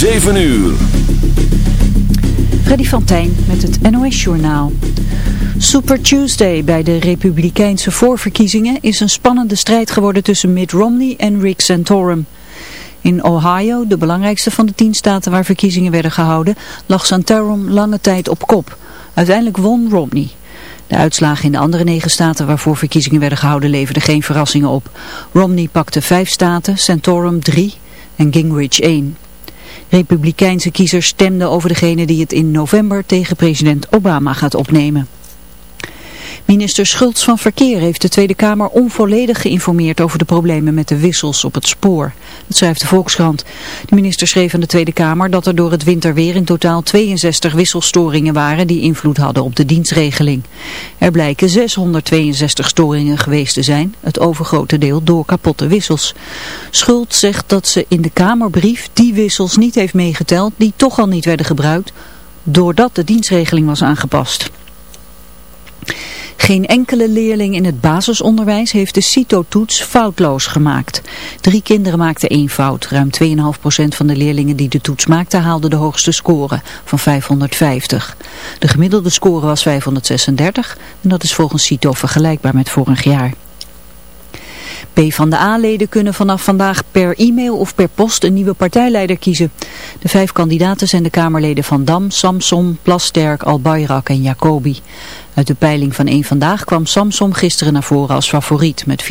7 uur. Freddy van Tijn met het NOS-journaal. Super Tuesday bij de republikeinse voorverkiezingen is een spannende strijd geworden tussen Mitt Romney en Rick Santorum. In Ohio, de belangrijkste van de tien staten waar verkiezingen werden gehouden, lag Santorum lange tijd op kop. Uiteindelijk won Romney. De uitslagen in de andere negen staten waarvoor verkiezingen werden gehouden leverden geen verrassingen op. Romney pakte vijf staten, Santorum drie en Gingrich één. Republikeinse kiezers stemden over degene die het in november tegen president Obama gaat opnemen. Minister Schultz van Verkeer heeft de Tweede Kamer onvolledig geïnformeerd over de problemen met de wissels op het spoor. Dat schrijft de Volkskrant. De minister schreef aan de Tweede Kamer dat er door het winterweer in totaal 62 wisselstoringen waren die invloed hadden op de dienstregeling. Er blijken 662 storingen geweest te zijn, het overgrote deel door kapotte wissels. Schultz zegt dat ze in de Kamerbrief die wissels niet heeft meegeteld die toch al niet werden gebruikt, doordat de dienstregeling was aangepast. Geen enkele leerling in het basisonderwijs heeft de CITO-toets foutloos gemaakt. Drie kinderen maakten één fout. Ruim 2,5% van de leerlingen die de toets maakten haalden de hoogste score van 550. De gemiddelde score was 536 en dat is volgens CITO vergelijkbaar met vorig jaar. PvdA-leden kunnen vanaf vandaag per e-mail of per post een nieuwe partijleider kiezen. De vijf kandidaten zijn de Kamerleden Van Dam, Samson, Plasterk, Albayrak en Jacobi. Uit de peiling van één Vandaag kwam Samson gisteren naar voren als favoriet met 54%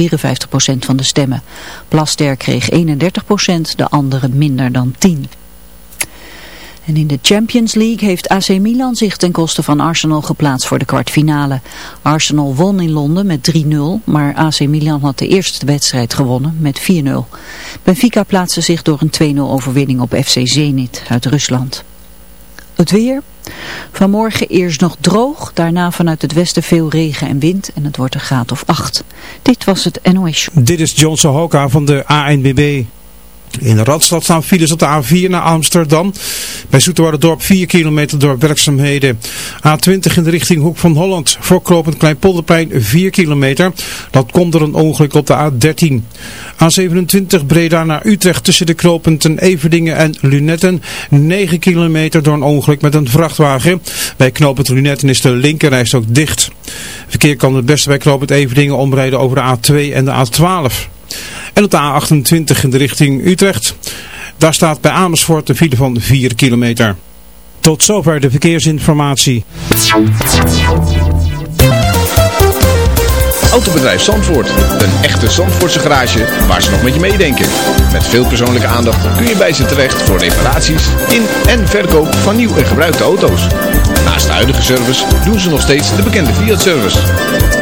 van de stemmen. Plasterk kreeg 31%, de anderen minder dan 10%. En in de Champions League heeft AC Milan zich ten koste van Arsenal geplaatst voor de kwartfinale. Arsenal won in Londen met 3-0, maar AC Milan had de eerste wedstrijd gewonnen met 4-0. Benfica plaatste zich door een 2-0 overwinning op FC Zenit uit Rusland. Het weer. Vanmorgen eerst nog droog, daarna vanuit het westen veel regen en wind en het wordt een graad of 8. Dit was het NOS. Dit is John Sohoka van de ANBB. In Radstad staan files op de A4 naar Amsterdam. Bij Dorp 4 kilometer door werkzaamheden. A20 in de richting Hoek van Holland. Voorkropend Kleinpolderplein 4 kilometer. Dat komt door een ongeluk op de A13. A27 Breda naar Utrecht tussen de knooppunten Everdingen en Lunetten. 9 kilometer door een ongeluk met een vrachtwagen. Bij knooppunt Lunetten is de linkerreis ook dicht. Verkeer kan het beste bij knooppunt Everdingen omrijden over de A2 en de A12. En op de A28 in de richting Utrecht. Daar staat bij Amersfoort een file van 4 kilometer. Tot zover de verkeersinformatie. Autobedrijf Zandvoort. Een echte Zandvoortse garage waar ze nog met je meedenken. Met veel persoonlijke aandacht kun je bij ze terecht voor reparaties in en verkoop van nieuw en gebruikte auto's. Naast de huidige service doen ze nog steeds de bekende Fiat-service.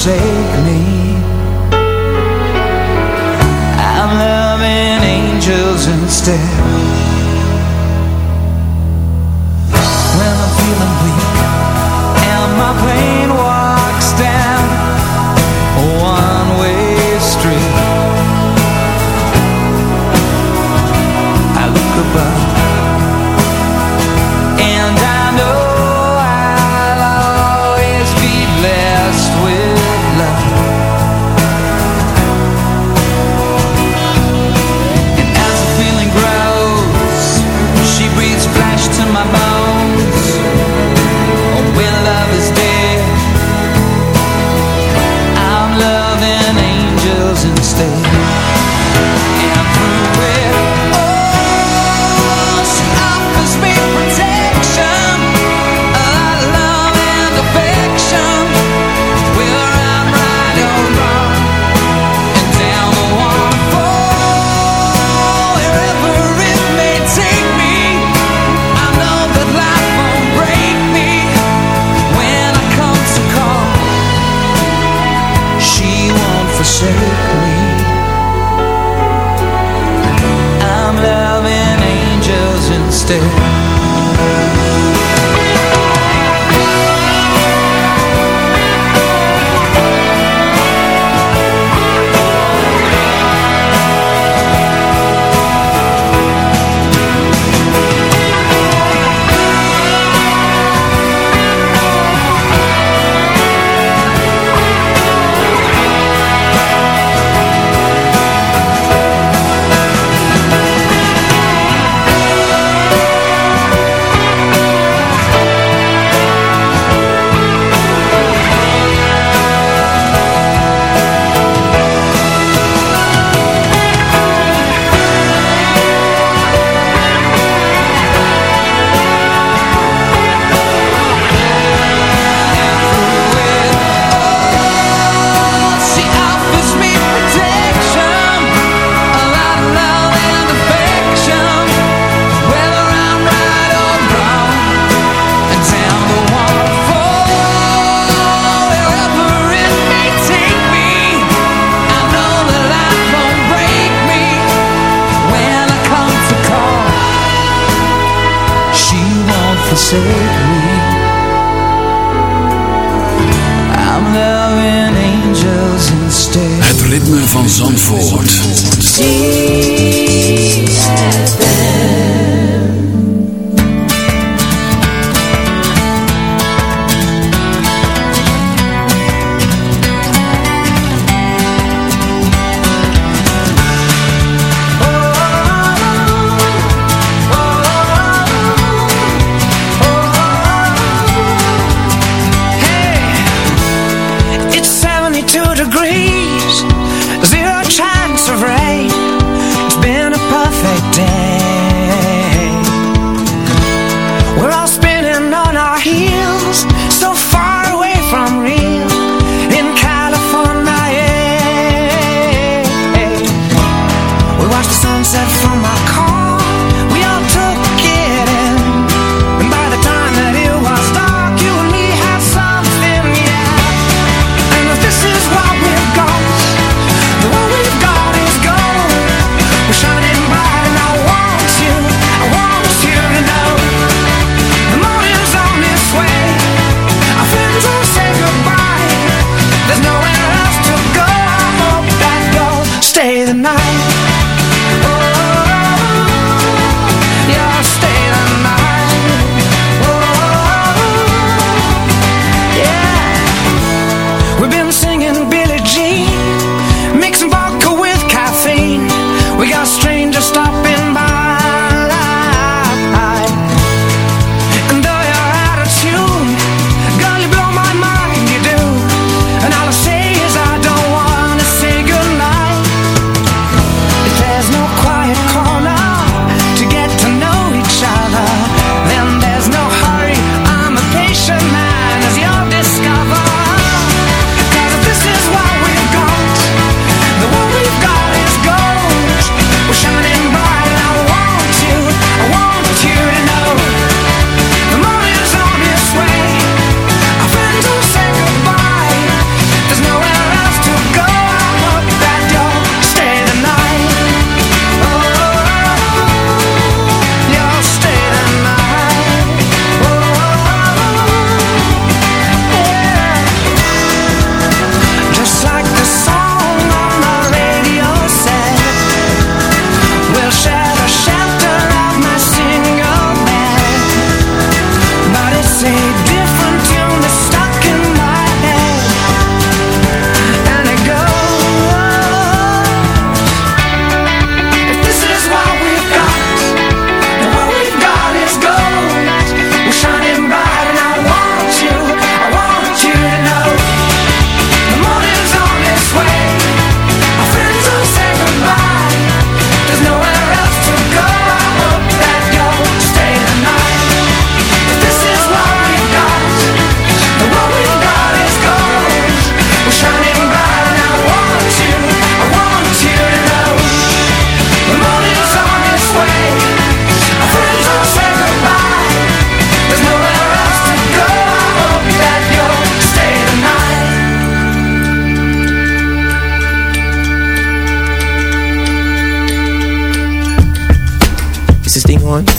谁 van Zandvoort.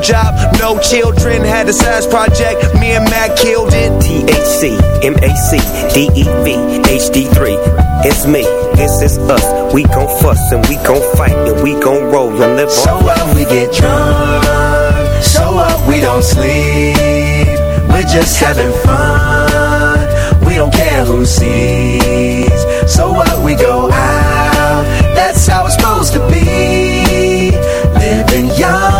No job, no children. Had a size project, me and Mac killed it. THC, MAC, DEV, HD3. It's me, this is us. We gon' fuss and we gon' fight and we gon' roll and live So on. what, we get drunk. So what, we don't sleep. We're just having fun. We don't care who sees. So what, we go out. That's how it's supposed to be. Living young and wild and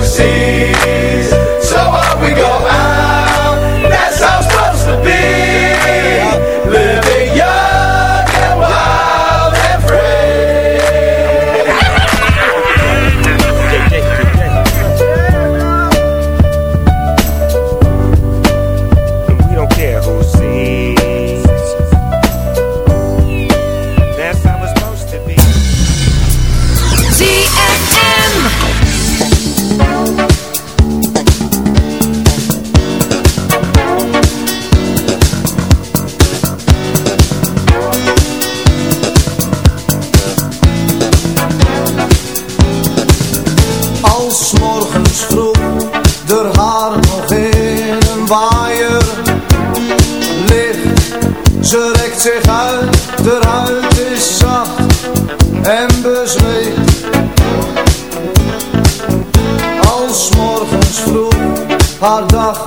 who haar nog in een waaier ligt. Ze rekt zich uit, de huid is zacht en bezweet. Als morgens vroeg haar dag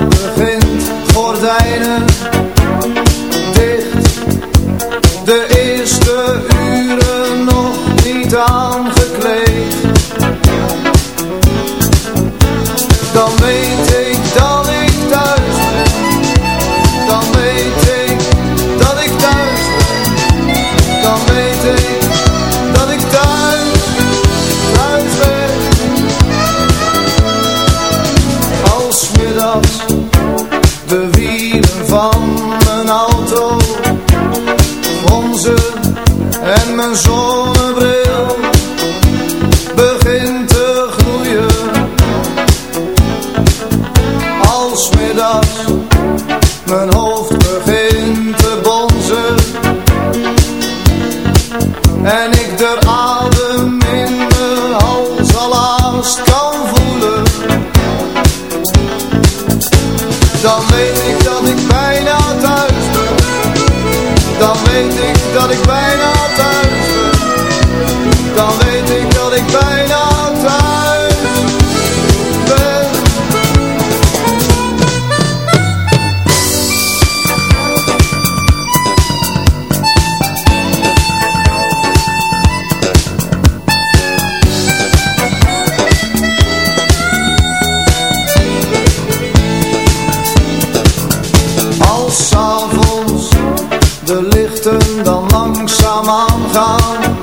dan langzaamaan gaan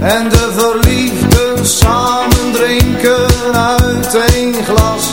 En de verliefden samen drinken uit één glas.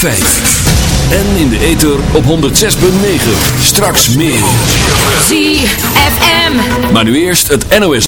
104.5. En in de ether op 106.9. Straks meer. ZFM. Maar nu eerst het NOS.